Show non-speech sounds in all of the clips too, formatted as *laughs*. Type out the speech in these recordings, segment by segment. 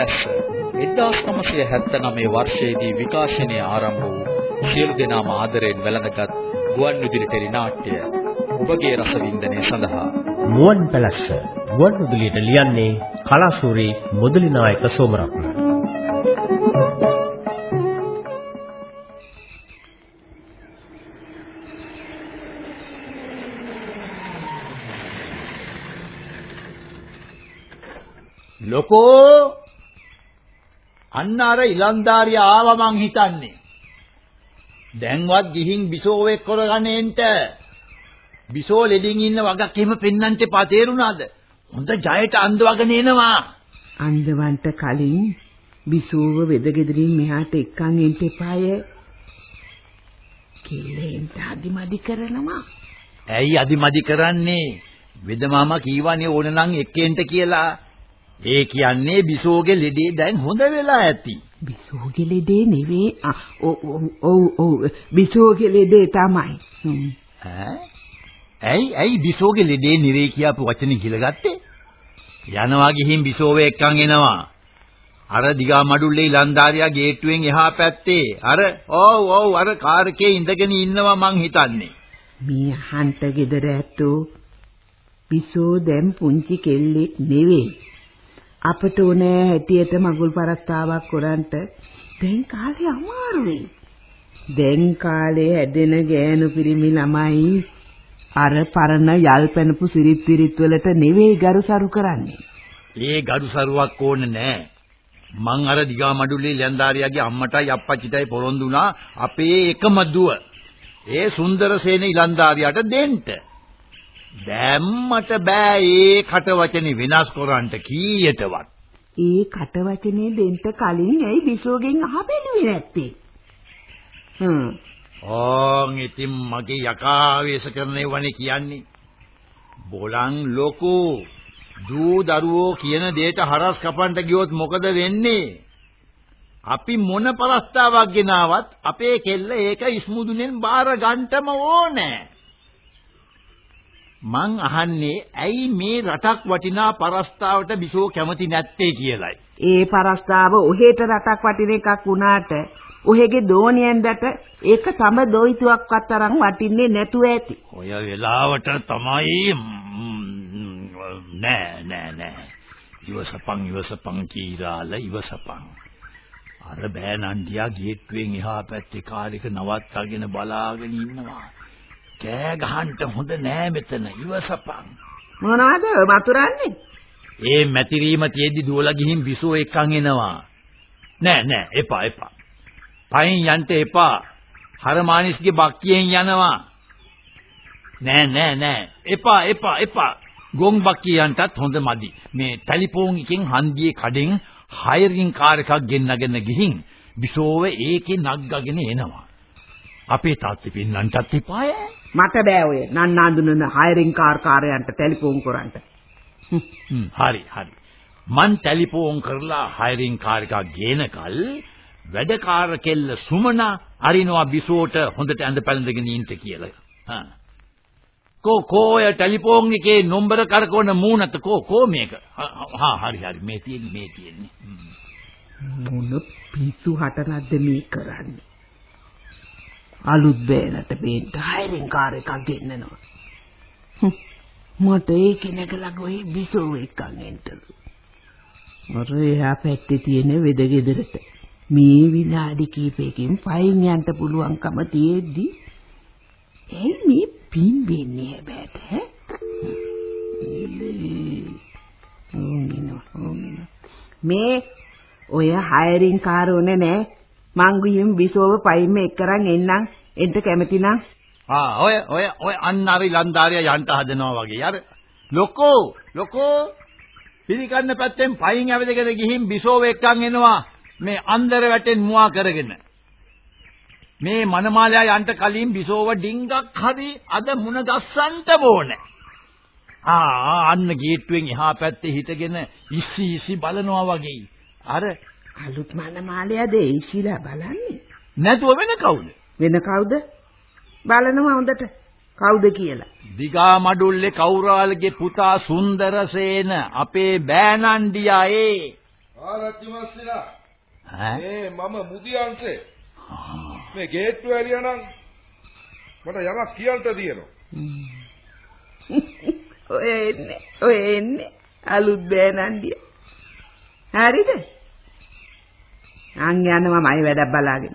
පැලැස්ස. 1979 වර්ෂයේදී විකාශනය ආරම්භ වූ සියලු දෙනාම ආදරයෙන් වැළඳගත් ගුවන් විදුලි ටෙලි නාට්‍ය ඔබගේ රසවින්දනය සඳහා. මුවන් පැලැස්ස. ගුවන් විදුලියට ලියන්නේ කලාසූරි මුදලි නායක සෝමරත්න. ලොකෝ අන්න අර ඉලන්දාරිය ආව මං හිතන්නේ. දැන්වත් ගිහින් බිසෝවෙක් කරගන්නේන්ට. බිසෝ ලෙඩින් ඉන්න වගක් එහෙම පෙන්නන්ට එපා තේරුණාද? හොඳ ජයට අන්දවගෙන එනවා. අන්දවන්ට කලින් බිසෝව වෙදගෙදරින් මෙහාට එක්කන් එන්න එපාය. කෙලෙන්ට අදිමදි කරනවා. ඇයි අදිමදි කරන්නේ? වෙදමාමා කීවනේ ඕනනම් එක්කෙන්ට කියලා. ඒ කියන්නේ බිසෝගේ ලෙඩේ දැන් හොඳ වෙලා ඇති. බිසෝගේ ලෙඩේ නෙවෙයි. ඔව් ඔව් බිසෝගේ ලෙඩේ තමයි. ඈ? ඇයි ඇයි බිසෝගේ ලෙඩේ නෙවෙයි කියපු වචනේ ගිලගත්තේ? යනවා ගිහින් බිසෝව එක්කන් එනවා. අර දිගා මඩුල්ලේ ඉලන්දාරියා ගේට්ටුවෙන් එහා පැත්තේ අර ඔව් ඔව් අර කාර් එකේ ඉඳගෙන ඉන්නවා මං හිතන්නේ. මේ හන්ට ගෙදර ඇත්තෝ බිසෝ දැන් පුංචි කෙල්ලෙක් නෙවෙයි. අපට ඕනෑ හැටියට මගුල් පරස්තාවක් කරන්ට දැන් කාලේ අමාරුයි. දැන් කාලේ හැදෙන ගෑනු පිරිමි ළමයි අර පරණ යල් පැනපු සිරිත් පිරිත් වලට නෙවෙයි ගරුසරු කරන්නේ. ඒ ගරුසරුවක් ඕනේ නෑ. මං අර දිගා මඩුල්ලේ ලැන්දාරියාගේ අම්මටයි අප්පච්චිටයි පොරොන්දු වුණා අපේ එකම දුව. ඒ සුන්දරසේන ඉලන්දාරියාට දෙන්න. දැම්මට බෑ ඒ කට වචනේ වෙනස් කරන්නට කීයටවත්. ඒ කට වචනේ දෙන්න කලින් ඇයි බිසෝගෙන් අහබෙලුවේ නැත්තේ? හ්ම්. ඕන් ඉතින් මගේ යකා වේශ කරන්නේ වනේ කියන්නේ. බොලන් ලොකු දූ දරුවෝ කියන දෙයට හරස් කපන්න ගියොත් මොකද වෙන්නේ? අපි මොන පරස්තාවක් ගෙනාවත් අපේ කෙල්ල ඒක ඉස්මුදුනෙන් බාර ගන්නටම ඕනේ. මං අහන්නේ ඇයි මේ රටක් වටිනා පරස්තාවට බිසෝ කැමති නැත්තේ කියලයි. ඒ පරස්තාව ඔහෙට රටක් වටින එකක් වුණාට ඔහෙගේ දෝනියෙන්දට ඒක තම දොයිතුවක්වත් තරම් වටින්නේ නැතුව ඇති. ඔය වෙලාවට තමයි නෑ නෑ නෑ. ඉවසපන් ඉවසපන් කීරාල ඉවසපන්. අර බෑනන්ඩියා ගේට්ටුවෙන් එහා පැත්තේ කාර් එක නවත්තගෙන බලාගෙන ඉන්නවා. කෑ ගහන්න හොඳ නෑ මෙතන. ඉවසපන්. මොනවද වතුරන්නේ ඒ මැතිරීම තියේදී දුවලා ගිහින් විසෝ එක්කන් එනවා. නෑ නෑ. එපා එපා. පයින් යන්න එපා. හරමානිස්ගේ බක්කියෙන් යනවා. නෑ නෑ නෑ. එපා එපා එපා. ගොන් බක්කියන්ටත් හොඳ මදි. මේ ටෙලිෆෝන් එකෙන් හන්දියේ කඩෙන් හයරින් කාර් එකක් ගෙන්නගෙන ගිහින් විසෝව ඒකේ නග්ගගෙන එනවා. අපේ තාත්තේ පින්නන්ටත් එපාය මට බෑ ඔය නන්නාඳුනන හයරින් කාර් කාර්යයන්ට ටෙලිෆෝන් කරන්න. හරි හරි. මං ටෙලිෆෝන් කරලා හයරින් කාර් එකක් ගේනකල් වැඩකාර කෙල්ල සුමනා අරිනවා බිසෝට හොඳට ඇඳ පැළඳගෙන ඉන්න කියලා. හා. කෝ කෝය ටෙලිෆෝන් එකේ නම්බර කරකවන මූණත කෝ කෝ මේක. හා හරි හරි මේ තියෙන්නේ මේ තියෙන්නේ. මොන පිස්සු හටනක්ද මේ කරන්නේ? අලුත් බෑනට බේන්න. හයරින් කාර් එකක් ගෙන්නනවා. මට ඒකේ නැගලා ගොයි බිසෝ එක්කන් එන්ටලු. අර එහා පැත්තේ තියෙන වෙදගෙදරට මේ විනාඩි කිහිපයකින් පයින් යන්න පුළුවන්කම තියෙද්දි. එයි මේ පිම්බෙන්නේ හැබැයි ඈ. මේ ඔය හයරින් කාර් ඕනේ නෑ මං ගිහින් බිසෝව පයින්ම එක්කරන් එන්නම්. එන්ට කැමති නම්. ආ ඔය ඔය ඔය අන්න අර ඉලන්දාරියා යන්ට හදනවා වගේ. අර ලොකෝ ලොකෝ පිළිකන්න පැත්තෙන් පයින් ඇවිදගෙන ගිහින් බිසෝව එක්කන් එනවා. මේ අන්දර වැටෙන් මුවා කරගෙන. මේ මනමාලයා යන්ට කලින් බිසෝව ඩිංගක් හරි අද මුණ ගස්සන්ට ඕනේ. ආ අන්න ගේට්ටුවෙන් එහා පැත්තේ හිටගෙන ඉස්සි ඉස්සි බලනවා වගේ. අර අලුත් මනමාලයාද ඒසිලා බලන්නේ. නැතුව වෙන කවුද? වෙන කවුද? බලනවා හොඳට. කවුද කියලා? දිගා මඩුල්ලේ කෞරාලගේ පුතා සුන්දරසේන අපේ බෑනන්ඩියා ඒ. ආරච්චි මස්සිනා ඈ? මම මුදියන්සේ. මේ ගේට්ටුව ඇරියා නම් මට යමක් කියන්න තියෙනවා. *laughs* ඔය එන්නේ ඔය එන්නේ අලුත් බෑනන්දිය. හරිද? අන් යනවා මයි වැඩක් බලාගෙන.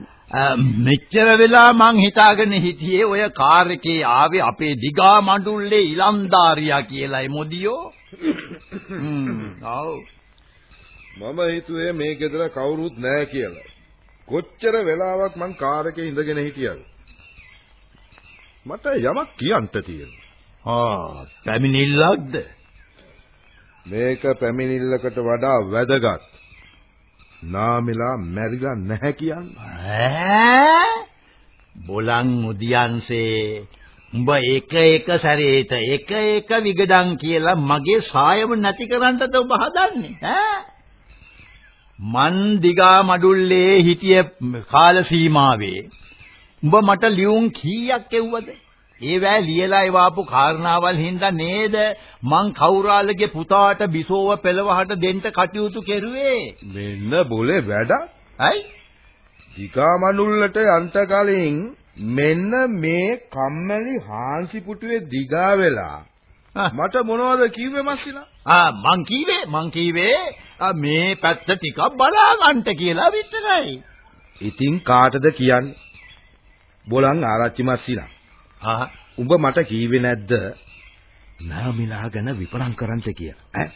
මෙච්චර වෙලා මං හිතාගෙන හිටියේ ඔය කාර් එකේ ආවේ අපේ දිගා මඬුල්ලේ ඉලන්දාරියා කියලායි මොදියෝ. *laughs* හ්ම්. මම හිතුවේ මේ ගෙදර කවුරුත් නැහැ කියලා. කොච්චර වෙලාවක් මං කාර් එකේ ඉඳගෙන හිටියද? මට යමක් කියන්න තියෙනවා. ආ, පැමිණිල්ලක්ද? මේක පැමිණිල්ලකට වඩා වැදගත්. නාමෙලා මැරිලා නැහැ කියන්නේ. ඈ? බොලන් මුදියන්සේ උඹ එක එක සැරේට එක එක විගඩම් කියලා මගේ සායම නැති කරන්නද ඔබ හදන්නේ ඈ මන් දිගා මඩුල්ලේ හිටිය කාල සීමාවේ උඹ මට ලියුම් කීයක් එව්වද ඒවැ ලියලා එවාපු කාරණාවල් හින්දා නේද මං කෞරාලගේ පුතාට බිසෝව පෙළවහට දෙන්න කටයුතු කෙරුවේ මෙන්න බොලේ වැඩ. ඇයි දිගා මනුල්ලට යන්ත කලින් මෙන්න මේ කම්මැලි හාන්සි පුටුවේ දිගා වෙලා. මට මොනවද කිව්වේ මස්සිනා? ආ මං කීවේ මං කීවේ ආ, මේ පැත්ත ටිකක් බලා ගන්නට කියලා විතරයි. ඉතින් කාටද කියන්නේ? බොලන් ආරච්චි මස්සිනා. ආ උඹ මට කීවේ නැද්ද? නාමිලා ගැන විපරම් කරන්ට කියලා. ඈ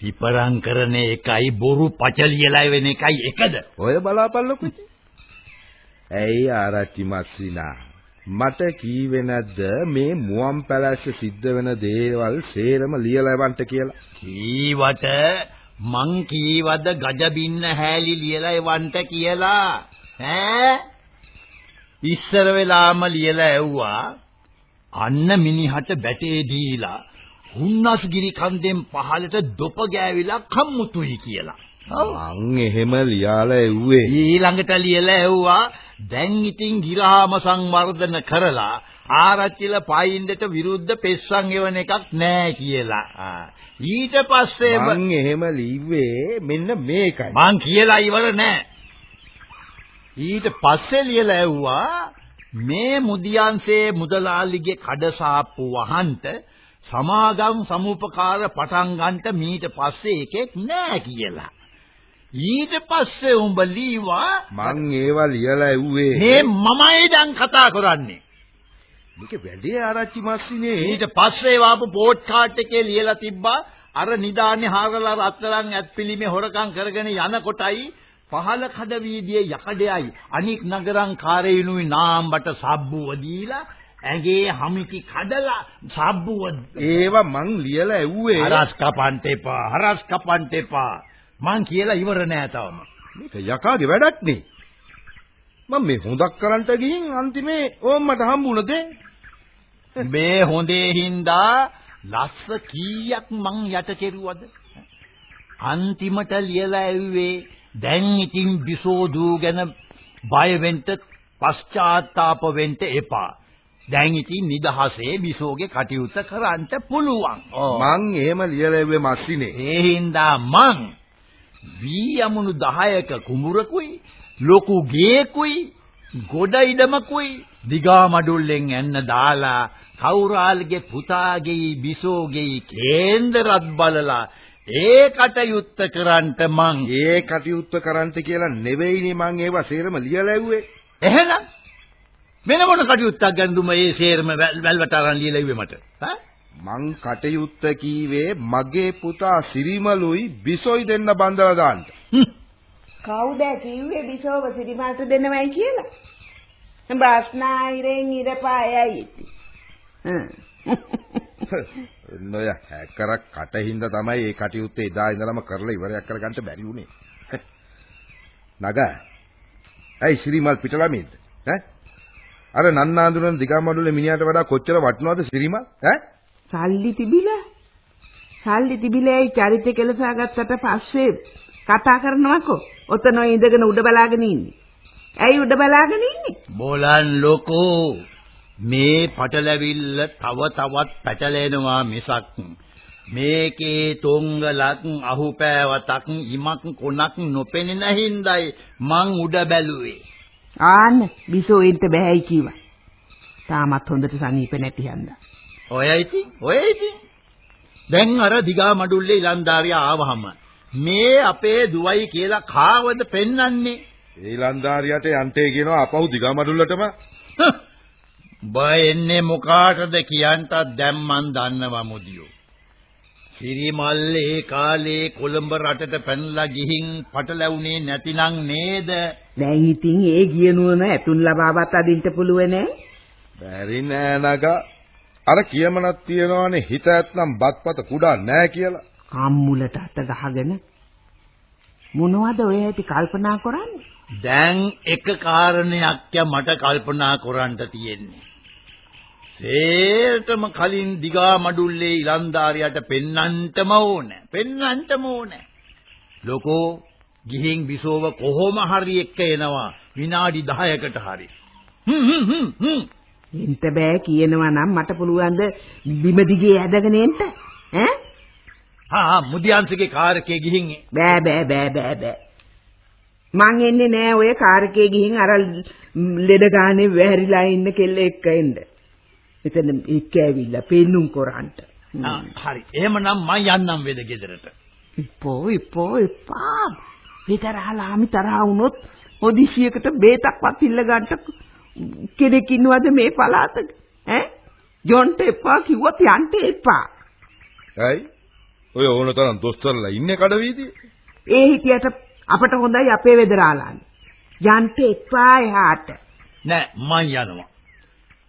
විපරම් කරන එකයි බොරු පචලියලා වෙන එකයි එකද? ඔය බලාපල්ලකෝ. ඇයි ආරච්චි මස්සිනා? මට කීවේ නැද්ද මේ මුවන් පැලැස්ස සිද්ධ වෙන දේවල් සේරම ලියලා එවන්න කියලා? කීවට මං කීවද ගජබින්න හැලි ලියලා එවන්ට කියලා ඈ ඉස්සර වෙලාම ලියලා ඇව්වා අන්න මිනිහට බැටේ දීලා හුන්නස්ගිරි කන්දෙන් පහළට දොප ගෑවිලා කම්මුතුයි කියලා. මං එහෙම ලියාලා එව්වේ. ඊළඟට ලියලා ඇව්වා දැන් ඉතින් ගිරාම සංවර්ධන කරලා ආරච්චිල පයින්දට විරුද්ධ පෙස්සන් එවන එකක් නෑ කියලා. ඊට පස්සේ ම- මං එහෙම ලිව්වේ මෙන්න මේකයි. මං කියලා ඉවර නෑ. ඊට පස්සේ ලියලා ඇව්වා මේ මුදියන්සේ මුදලාලිගේ කඩසාප්පු වහන්ට සමාගම් සමුපකාර පටන් ගන්නට මීට පස්සේ එකෙක් නෑ කියලා. ඊට පස්සේ උඹ ලීවා මං ඒවා ලියලා එව්වේ. මේ මමයි දැන් කතා කරන්නේ. මේක වැඩේ ආරච්චි මස්සිනේ. ඊට පස්සේ වාපු කාඩ් එකේ ලියලා තිබ්බා අර නිදාන්නේ හාරලා රත්තරන් ඇත්පිලිමේ හොරකම් කරගෙන යනකොටයි පහල කඩ වීදියේ යකඩයයි අනික් නගරන් කාරේනුයි නාම්බට සබ්බුව දීලා ඇඟේ හමිටි කඩලා සබ්බුව ඒවා මං ලියලා එව්වේ. හරස් කපන්ට එපා හරස් කපන්ට එපා මං කියලා ඉවර නෑ තවම මේක යකාගේ වැඩක් නේ. මම මේ හොඳක් කරන්ට ගිහින් අන්තිමේ ඕම්මට හම්බුණද? මේ හොඳේ හින්දා ලස්ස කීයක් මං යට කෙරුවද අන්තිමට ලියලා ඇව්වේ දැන් ඉතින් බිසෝදූ ගැන බය වෙන්න පශ්චාත්තාප වෙන්න එපා. දැන් ඉතින් නිදහසේ බිසෝගේ කටයුත්ත කරන්න පුළුවන්. මං එහෙම ලියලා එව්වේ මස්සිනේ. ඒ හින්දා මං වී යමුණු 10ක කුඹුරකුයි ලොකු ගේකුයි ගොඩ ඉඩමකුයි දිගා මඩුල්ලෙන් එන්න දාලා කෞරාල්ගේ පුතාගේ බිසෝගේ කේන්දරත් බලලා ඒ කටයුත්ත කරන්ට මං ඒ කටයුත්ත කරන්ට කියලා නෙවෙයිනේ මං ඒවා සේරම ලියලා එව්වේ. එහෙනම් වෙන මොන කටයුත්තක් ගැනද මේ සේරම වැල්වට අරන් ලියලා ඉුවේ මට ඈ මං කටයුත්ත කීවේ මගේ පුතා සිරිමලුයි බිසොයි දෙන්න බඳලා දාන්න. කවුද කිව්වේ බිසෝව සිරිමල්ට දෙනවයි කියලා? බස්නාහිරෙන් ඉරපායයි ඉති. *laughs* නොය හැකරක් කටින්ද තමයි ඒ කටයුත්තේ එදා ඉඳලම කරලා ඉවරයක් කරගන්න බැරි වුණේ. *laughs* නගා. ඇයි සිරිමල් පිටලමින්ද? ඈ? අර නන්නාඳුරන දිගමඩුලේ මිනිහාට වඩා කොච්චර වටිනවද සිරිමල්? ඈ? සල්ලි තිබිලා සල්ලි තිබිලා ඒ චරිත කෙලසා ගත්තට පස්සේ කතා කරනවකෝ. ඔතන ඉඳගෙන උඩ බලාගෙන ඉන්නේ. ඇයි උඩ බලාගෙන ඉන්නේ? බෝලන් ලොකෝ මේ පටලැවිල්ල තව තවත් පැටලෙනවා මිසක් මේකේ තොංගලක් අහුපෑවතක් ඉමක් කොනක් නොපෙනෙන හින්දායි මං උඩ බැලුවේ. ආන්න බිසෝ එන්න බෑයි කිව්වා. තාමත් හොඳට සනීප නැති හන්දා. ඔය ඉතින් ඔය ඉතින් දැන් අර දිගා මඩුල්ලේ ඉලන්දාරියා ආවහම මේ අපේ දුවයි කියලා කාවද පෙන්වන්නේ ඊලන්දාරියට යන්ටේ කියනවා අපහු දිගමඩුල්ලටම බය එන්නේ මොකාටද කියන්ටත් දැන් මන් දන්නවා මුදියෝ සිරිමල් ඒ කාලේ කොළඹ රටට පැනලා ගිහින් පටලැවුනේ නැතිනම් නේද දැන් ඉතින් ඒ ගියනුවම ඇතුන් ලබාවත් අදින්න පුළුවන්. බැරි නෑ නගා. අර කියමනක් තියනවානේ හිත ඇත්නම් බත්පත කුඩා නෑ කියලා. කම්මුලට අත ගහගෙන මොනවද ඔය ඇති කල්පනා කරන්නේ? දැන් එක කාරණයක් මට කල්පනා කරන්න තියෙන්නේ. සේරටම කලින් දිගා මඩුල්ලේ ඉලන්දාරියට පෙන්නන්ටම ඕන. පෙන්නන්ටම ඕන. ලොකෝ ගිහින් බිසෝව කොහොම හරි එක්ක එනවා විනාඩි 10කට හරි. හ්ම් හ්ම් හ්ම් හ්ම්. එන්න බෑ කියනවා නම් මට පුළුවන් ද බිම දිගේ ඇදගෙන එන්න? ඈ? හා මුදියන්සගේ කාර් එකේ ගිහින් බෑ බෑ බෑ බෑ බෑ. මං එන්නේ නෑ ඔය කාර් එකේ ගිහින් අර ලෙඩ ගානේ වැහැරිලා ඉන්න කෙල්ල එක්ක එන්න. මෙතන එක්ක ඇවිල්ලා පෙන්නුම් කරන්ට. හරි. එහෙමනම් මම යන්නම් වේද ගෙදරට. ඉපෝ ඉපෝ ඉපා. විතරාලාමි තරහ වුණොත් ඔදිසියකට බේතක්වත් ඉල්ල ගන්නට කෙනෙක් ඉන්නවද මේ පළාතක? ඈ? ජොන්ට එපා කිව්වොත් යන්න එපා. ඇයි? ඔය ඕන තරම් දොස්තරලා ඉන්නේ කඩවීදියේ. ඒ හිටියට අපට හොඳයි අපේ වෙදරාලානේ. යන්න එපා එහාට. නෑ මං යනවා.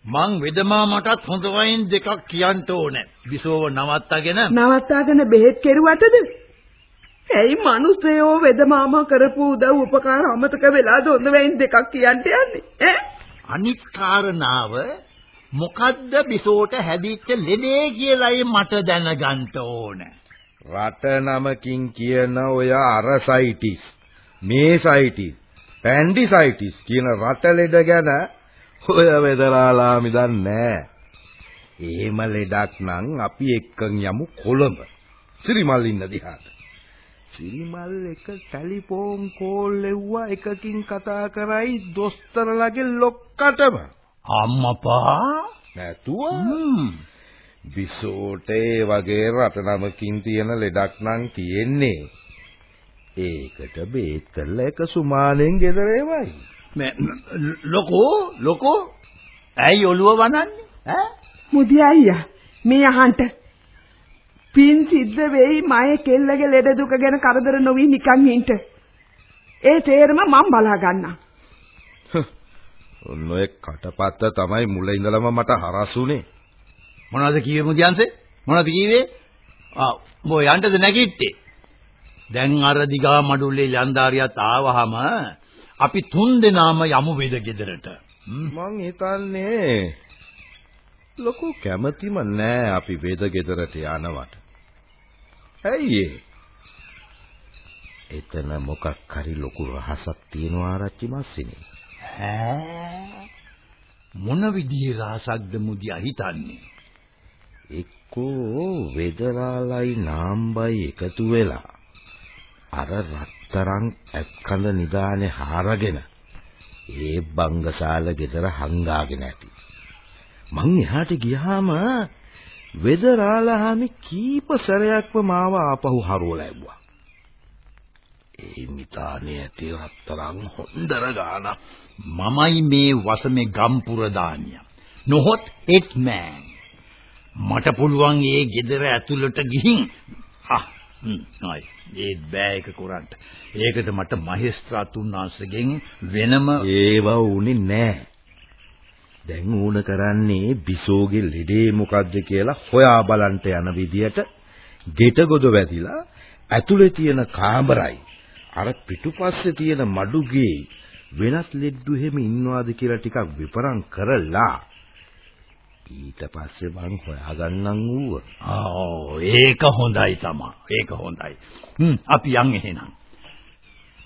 මං වෙදමා මටත් හොඳ වයින් දෙකක් කියන්න ඕනේ. විසෝව නවත්තගෙන නවත්තාගෙන බෙහෙත් කෙරුවටද? ඇයි මිනිස්සයෝ වෙදමාමා කරපු උදව් උපකාර අමතක වෙලාද හොඳ වයින් දෙකක් කියන්න යන්නේ? ඈ? අනිත් කාරණාව මොකද්ද බිසෝට හැදිච්ච ලෙඩේ කියලායි මට දැනගන්න ඕනේ. රට නමකින් කියන ඔය අරසයිටිස් මේසයිටිස් පැන්ඩිසයිටිස් කියන රට ලෙඩ ගැන ඔය වෙදරාලාමි දන්නේ එහෙම ලෙඩක් නම් අපි එක්කන් යමු කොළඹ. සිරිමල් ඉන්න දිහාට. සිරිමල් එක ටෙලිෆෝන් කෝල් එව්වා එකකින් කතා කරයි දොස්තරලගේ ලොක්කටම. අම්මපා! නැතුව බිසෝට වගේ රට නමකින් තියෙන ලෙඩක් නම් තියෙන්නේ. ඒකට බේත් කරලා එක සුමානෙන් ගෙදර එවයි. මේ ලොකෝ ලොකෝ? ඇයි ඔළුව වනන්නේ? ඈ? මුදි අයියා මේ අහන්ට පින් සිද්ධ වෙයි මයේ කෙල්ලගේ ලෙඩ දුක ගැන කරදර නොවි නිකන් ඉන්න. ඒ තේරම මම බලා ගන්නම්. ඔන්න ඔය කටපත්ත තමයි මුල ඉඳලම මට හරසුනේ. මොනවද කිව්වේ මුදියන්සේ මොනවද කිව්වේ? ආ බෝ යන්නද නැගිට්ටේ? දැන් අර දිගා මඩුල්ලේ ලන්දාරියත් ආවහම අපි තුන් දෙනාම යමු වේද ගෙදරට. මං හිතන්නේ ලොකු කැමැතිම නෑ අපි වේද ගෙදරට යනවට. ඇයි එතන මොකක් හරි ලොකු රහසක් තියෙනවා ආරච්චි මස්සිනේ. ඈ? මොන විදිහේ රහසක්ද මුදියා හිතන්නේ? එක්කෝ වෙදරාලයි නාම්බයි එකතු වෙලා. අර රත්තරන් ඇක්කඳ නිදානේ හාරගෙන ඒ බංගසාල ගෙදර හංගාගෙන ඇති. මං එහාට ගියාම වෙදරාලහාමි කීප සැරයක්ම මාව ආපහු හරවලා ඇව්වා. ඒ මිතානේ ඇති රත්තරන් හොඳර ගානක් මමයි මේ වසමේ ගම්පුර දානිය නොහොත් හෙට්මෑන් මට පුළුවන් ඒ ගෙදර ඇතුළට ගිහින්. ආ නයි ඒ බෑ එක කරන්න. ඒකට මට මහේස්ත්‍රාතුන් වහන්සේගෙන් වෙනම ඒව උනේ නෑ. දැන් ඌන කරන්නේ බිසෝගේ ලෙඩේ මොකද්ද කියලා හොයා බලන්න යන විදියට ගෙට ගොඩ වැදිලා ඇතුලේ තියෙන කාමරයි අර පිටුපස්සේ තියෙන මඩුගේ වෙනස් ලෙඩ්ඩු එහෙම ඉන්නවාද කියලා ටිකක් විපරම් කරලා ඊට පස්සේ මං හොයාගන්නම් ඌව. ආ ඒක හොඳයි තමා. ඒක හොඳයි. හ්ම් අපි යන් එහෙනම්.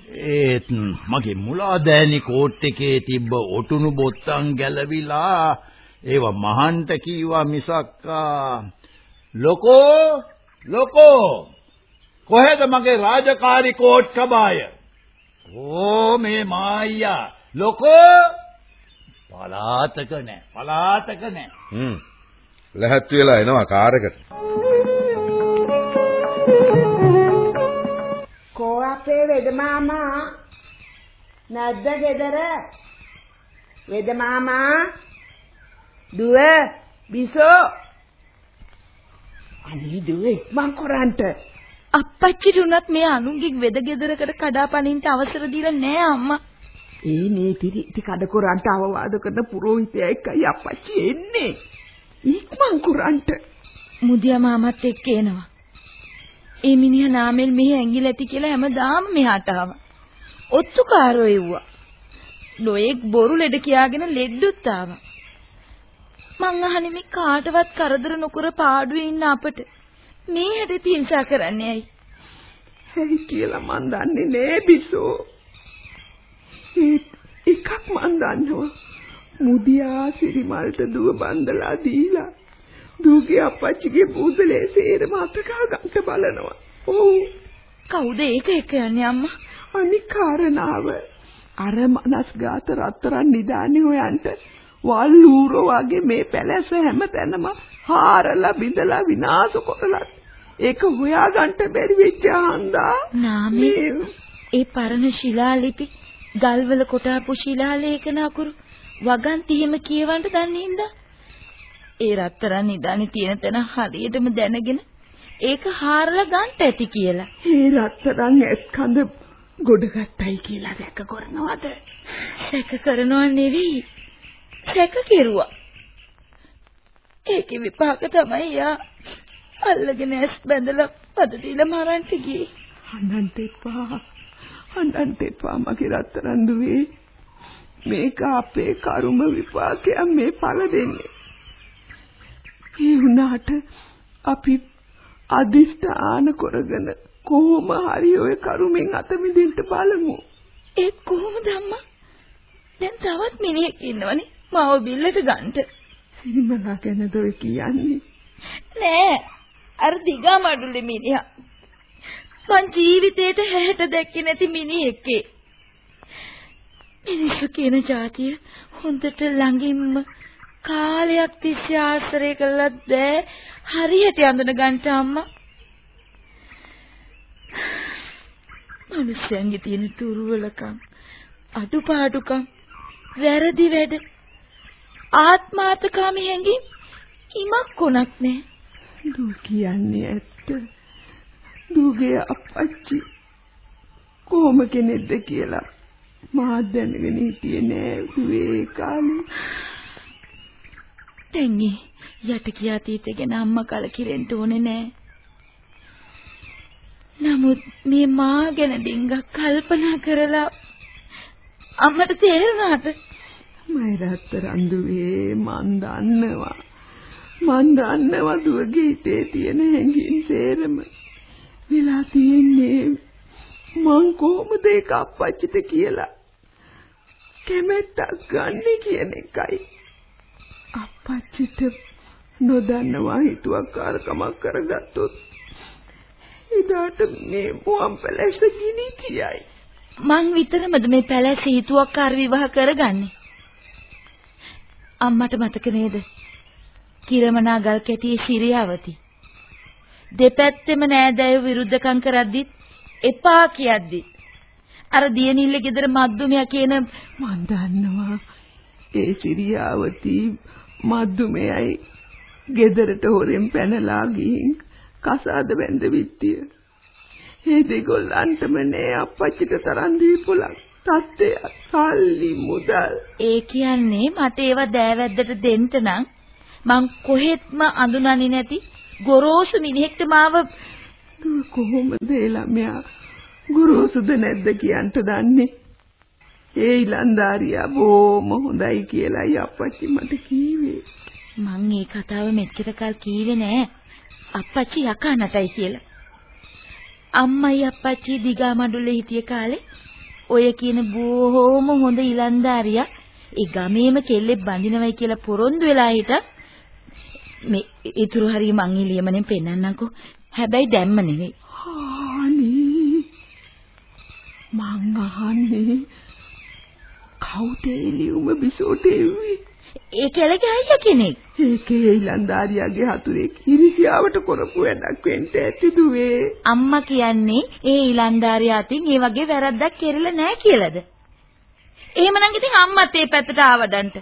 ඒත් මගේ මුලාදෑනි කෝට් එකේ තිබ්බ ඔටුනු බොත්තම් ගැලවිලා ඒව මහන්ට කීවා මිසක් ලොකෝ ලොකෝ කොහෙද මගේ රාජකාරී කෝට් කබාය? ඕ මේ මායියා ලොකෝ පලාතක නෑ. පලාතක නෑ. හ්ම්. ලැහත් වෙලා එනවා කාර් එකට. කෝ අපේ වෙද මාමා නැද්ද ගෙදර? වෙද මාමා දුව බිසෝ? අනේ දුව ඉක්මන් කරන්ට. අප්පච්චිට උනත් මේ අනුන්ගේ වෙද ගෙදරකට කඩාපනින්න අවසර දීලා නෑ අම්මා. ඒ මේ තිරි ඉති කඩ කරන්ට අවවාද කරන පුරෝහිතයා එක්කයි අපච්චි එන්නේ ඉක්මන් කරන්ට මුදියා මාමත් එක්ක එනවා. ඒ මිනිහා නාමෙල් මෙහි ඇඟිලි ඇති කියලා හැමදාම මෙහාට ආවා. ඔත්තුකාරෝ එව්වා. නොඑක් බොරු ලෙඩ කියාගෙන ලෙඩ්ඩුත් ආවා. මං අහන්නේ මේ කාටවත් කරදර නොකර පාඩුවේ ඉන්න අපට මේ හැටි තින්සා කරන්නේ ඇයි? ඇයි කියලා මන් දන්නේ නෑ බිසෝ ඒත් එකක් මන් දන්නවා. මුදියා සිරිමල්ට දුව බන්දලා දීලා දුවගේ අපච්චිගේ බූදලේ සේරම අතකා ගන්න බලනවා. ඔව්. කවුද ඒක? එක යන්නේ අම්මා? අනික් කාරණාව. අර මනස්ගාත රත්තරන් නිදානේ හොයන්ට වල්ලූරෝ වගේ මේ පැලැස්ස හැමතැනම හාරලා බිඳලා විනාශ කරලා. ඒක හොයාගන්න බැරි වෙච්ච හන්දා. නාමේ ඒ පරණ ශිලාලිපි ගල්වල කොටාපු ශිලාලේඛන අකුරු වගන්ති හිම කියවන්න දන්නේ හින්දා ඒ රත්තරන් ඉදානේ තියෙන තැන හරියටම දැනගෙන ඒක හාරලා ගන්න ඇති කියලා. ඒ රත්තරන් ඇස්කඳ ගොඩගත්තයි කියලා දැක කරනවද? සැක කරනව නෙවෙයි. සැක කෙරුවා. ඒකේ විපාක තමයි යා අල්ලගෙන ඇස් බැඳලා පද දීලා මරන්ට ගියේ. අනන්ත අනන්ත එපා මගේ රත්තරන් දුවේ. මේක අපේ කර්ම විපාකයක් මේ පළ දෙන්නේ. ඒ වුණාට අපි අදිෂ්ඨාන කරගෙන කොහොම හරි ඔය කරුමෙන් අත මිදෙන්න බලමු. ඒ කොහොමද අම්මා? දැන් තවත් මිනිහෙක් ඉන්නවනේ. මාව බිල්ලට ගන්නට. සිරිමලා ගැනද ඔය කියන්නේ? නෑ. අර දිගා මඩුල්ලේ මිනිහා. මං ජීවිතේට හැහැට දැක්කේ නැති මිනිහෙක්ගේ. මිනිස්සු කියන જાතිය හොඳට ළඟින්ම කාලයක් තිස්සේ ආශ්‍රය කළත් බෑ හරියට අඳුන ගන්න අම්මා. මිනිස්යන්ගේ තියෙන තුරුවලකම් අඩුපාඩුකම් වැරදි වැඩ ආත්මාර්ථකාමී හැඟීම් හිමක් කොනක් නෑ. දූ කියන්නේ ඇත්ත. දූගේ අපච්චි කොහොම කෙනෙක්ද කියලා මා දැනගෙන හිටියේ නෑ දුවේ කාලේ. දැන් යට කියා තීතේ ගැන අම්මා කලකිරෙන්න ඕනේ නෑ. නමුත් මේ මා ගැන ඩිංගක් කල්පනා කරලා අම්මට තේරුණාද? මයි රත්තරන් දුවේ මන් දන්නවා. මන් දන්නවා දුවගේ හිතේ තියෙන හැඟීම් සේරම. වෙලා තියෙන්නේ මං කොහොමද ඒක අප්පච්චිට කියලා කැමැත්තක් ගන්නෙ කියන එකයි. අප්පච්චිට නොදන්නවා හිතුවක්කාරකමක් කරගත්තොත් එදාට මේ මුවන් පැලැස්ස ගිනි කියයි. මං විතරමද මේ පැලැස්ස හිතුවක්කාර විවාහ කරගන්නේ? අම්මට මතක නේද? කිරමනා ගල් කැටියේ සිරියාවති. දෙපැත්තෙම නෑදෑයෝ විරුද්ධකම් කරද්දිත් එපා කියද්දිත් අර දියනිල්ල ගෙදර මද්දුමයා කියන මන් දන්නවා ඒ සිරියාවති මද්දුමයයි ගෙදරට හොරෙන් පැනලා ගිහින් කසාද බැඳ විත්තිය. ඒ දෙගොල්ලන්ටම නෑ අපච්චිට තරම් දීපුලක්. තත්ත්වය සල්ලි මුදල්. ඒ කියන්නේ මට ඒවා දෑවැද්දට දෙන්න නම් මං කොහෙත්ම අඳුනන්නේ නැති ගොරෝසු මිනිහෙක්ට මාව? කොහොමද ඒ ළමයා ගුරුසුද නැද්ද කියන්ට දන්නේ? ඒ ඉලන්දාරියා බොහොම හොඳයි කියලායි අපච්චි මට කීවේ. මං මේ කතාව මෙච්චර කල් කීවේ නෑ. අපච්චි යකා නටයි කියලා. අම්මයි අපච්චි දිගා මඩුල්ලේ හිටිය කාලේ ඔය කියන බොහොම හොඳ ඉලන්දාරියා ඒ ගමේම කෙල්ලෙක් බඳිනවයි කියලා පොරොන්දු වෙලා හිටා මේ ඉතුරු හරිය මං එළියමනේ පෙන්නන්නම්කෝ හැබැයි දැම්ම නෙවෙයි. අනේ මං අහන්නේ කවුද එළියුම බිසෝට එව්වේ? ඒ කෙලගේ අයියා කෙනෙක්. ඒකේ ඊලන්දාරියාගේ හතුරෙක් ඉරිසියාවට කරපු වැඩක් වෙන්න ඇති දුවේ. අම්මා කියන්නේ ඒ ඊලන්දාරියා අතින් ඒ වගේ වැරද්දක් කෙරෙලා නැහැ කියලාද? එහෙමනම් ඉතින් අම්මත් ඒ පැත්තට ආවඩන්ට.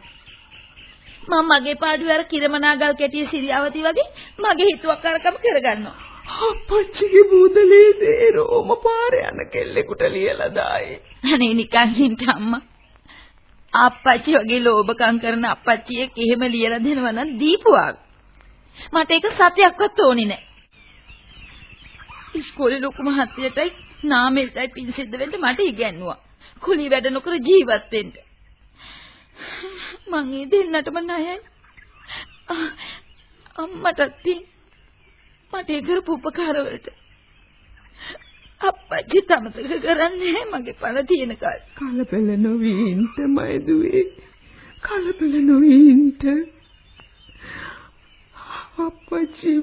මම මගේ පාඩුවේ අර කිරමනාගල් කැටියේ සිරියාවති වගේ මගේ හිතුවක්කාරකම කරගන්නවා. අපච්චිගේ බුදලේ දේ රෝම පාරේ යන කෙල්ලෙකුට ලියලා දායි. අනේ නිකන් හින්ට අම්මා. අප්පච්චි වගේ ලෝභකම් කරන අප්පච්චියෙක් එහෙම ලියලා දෙනවා නම් දීපුවා. මට ඒක සත්‍යයක්වත් ඕනේ නැහැ. ඉස්කෝලේ ලොකු මහත්තයටයි නාමෙල්ටයි පිළිසිද්ද වෙන්න මට ඉගැන්නුවා. කුලී වැඩ නොකර ජීවත් වෙන්න. මං ඒ දෙන්නටම ණයයි. අම්මටත් මට ඒ කරපු උපකාර වලට අප්පච්චි තමතක කරන්නේ මගේ පණ තියෙන කාලේ. කලබල නොවීන්ට මයිදුවේ. කලබල නොවීන්ට. අප්පච්චි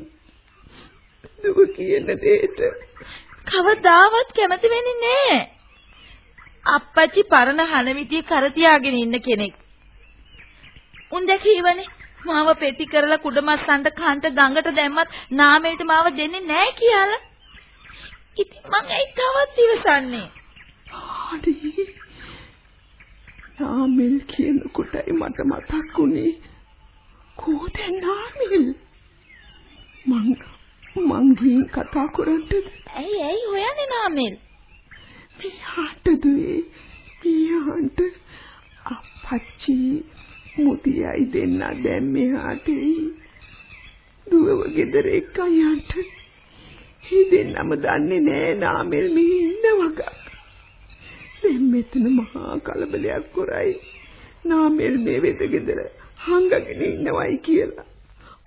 දුක කියන දෙයට කවදාවත් කැමති වෙන්නේ නැහැ. අප්පච්චි පරණ හනවිතිය කර තියාගෙන ඉන්න කෙනෙක්. උන් දැකීවනේ මාව පෙති කරලා කුඩමස්සන්ට කන්ට ගඟට දැම්මත් නාමයට මාව දෙන්නේ නැහැ කියලා. ඉතින් මං ඇයි තවත් ඉවසන්නේ? අනේ නාමිල් කියන කොටයි මට මතක් වුණේ කෝද නාමිල් මං මං ගිහින් කතා කරන්නද ඇයි ඇයි හොයන්නේ නාමෙල්? මියාට දුවේ මියාට අපච්චි මුතියයි දෙන්න. දැන් මෙහාට එයි දුවව ගෙදර එක්ක යන්න ඒ දෙන්නම දන්නේ නෑ නාමල් මෙහි ඉන්නවක දැන් මෙතන මහා කලබලයක් කරයි. නාමල් මේ වෙද ගෙදර හංගගෙන ඉන්නවයි කියලා.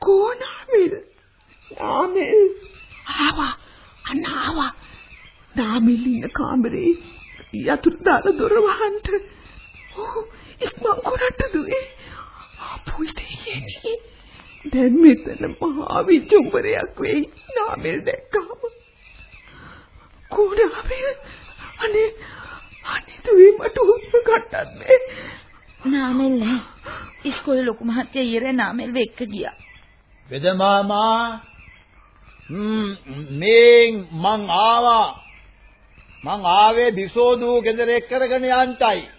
කෝ නාමල්? නාමල්? ආවා. අනාවා නාමල් ඉන්න කාමරේ යතුරු දාලා දොර වහන්න. ඕ ඉක්මන් කරට දුවේ. අපුයි දෙයනේ දැන් මෙතන මහා විචුම්බරයක් වෙයි. නාමල් දැක්කම. කුඩාමල් අනේ අනේ දුවේ මට හුස්ම ගන්නත් නාමෙල් නෑ. ඉස්කෝලේ ලොකු මහත්තයා ඊරේ නාමෙල් වෙක්ක ගියා. වෙද මාමා? මේ මං ආවා. මං ආවේ බිසෝදු ගෙදර එක් කරගෙන යන්ටයි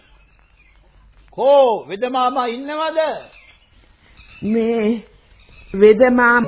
කෝ වෙද මාමා ඉන්නවද? මේ වෙදමා